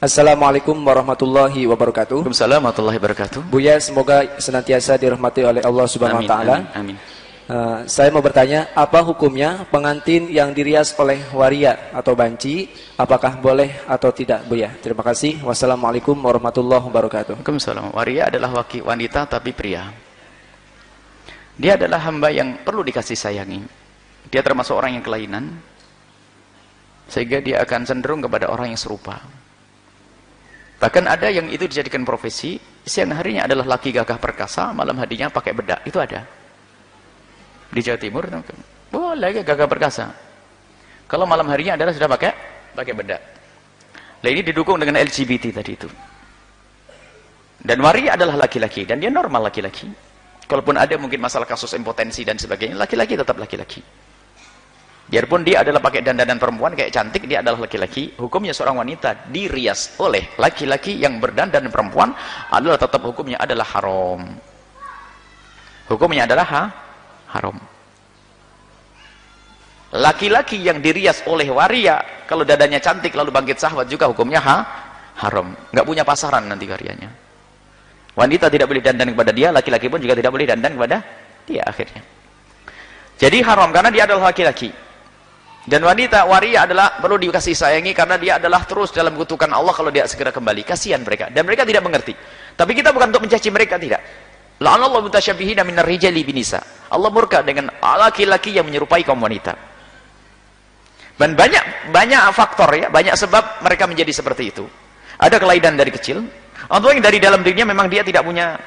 Assalamualaikum warahmatullahi wabarakatuh. Waalaikumsalam warahmatullahi wabarakatuh. Buya, semoga senantiasa dirahmati oleh Allah Subhanahu wa taala. Amin. amin. Uh, saya mau bertanya, apa hukumnya pengantin yang dirias oleh waria atau banci? Apakah boleh atau tidak, Buya? Terima kasih. Wassalamualaikum warahmatullahi wabarakatuh. Waalaikumsalam. Waria adalah wanita tapi pria. Dia adalah hamba yang perlu dikasih sayangi. Dia termasuk orang yang kelainan. Sehingga dia akan cenderung kepada orang yang serupa. Bahkan ada yang itu dijadikan profesi, siang harinya adalah laki gagah perkasa, malam hadinya pakai bedak. Itu ada. Di Jawa Timur, boleh gagah perkasa. Kalau malam harinya adalah sudah pakai pakai bedak. Nah ini didukung dengan LGBT tadi itu. Dan waria adalah laki-laki, dan dia normal laki-laki. Kalaupun ada mungkin masalah kasus impotensi dan sebagainya, laki-laki tetap laki-laki. Biarpun dia adalah pakai dandanan perempuan kayak cantik, dia adalah laki-laki. Hukumnya seorang wanita dirias oleh laki-laki yang berdandan perempuan adalah tetap hukumnya adalah haram. Hukumnya adalah ha? haram. Laki-laki yang dirias oleh waria, kalau dadanya cantik lalu bangkit sahwat juga hukumnya ha? haram. Nggak punya pasaran nanti karyanya. Wanita tidak boleh dandan kepada dia, laki-laki pun juga tidak boleh dandan kepada dia akhirnya. Jadi haram karena dia adalah laki-laki. Dan wanita waria adalah perlu dikasih sayangi karena dia adalah terus dalam kutukan Allah kalau dia segera kembali. Kasihan mereka. Dan mereka tidak mengerti. Tapi kita bukan untuk mencaci mereka, tidak. La'anallahu mutasyabihina minar rijali binisa. Allah murka dengan laki-laki yang menyerupai kaum wanita. Dan banyak banyak faktor ya, banyak sebab mereka menjadi seperti itu. Ada kelainan dari kecil, atau yang dari dalam dirinya memang dia tidak punya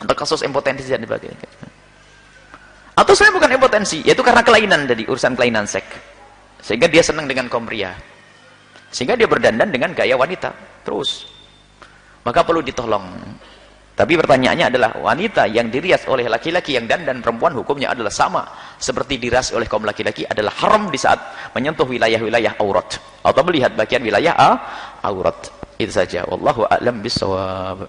untuk kasus impotensi dan sebagainya. Atau saya bukan impotensi, yaitu karena kelainan dari urusan kelainan seks. Sehingga dia senang dengan kaum pria. Sehingga dia berdandan dengan gaya wanita. Terus. Maka perlu ditolong. Tapi pertanyaannya adalah wanita yang dirias oleh laki-laki yang dandan perempuan hukumnya adalah sama seperti dirias oleh kaum laki-laki adalah haram di saat menyentuh wilayah-wilayah aurat atau melihat bagian wilayah aurat. Itu saja. Wallahu a'lam bissawab.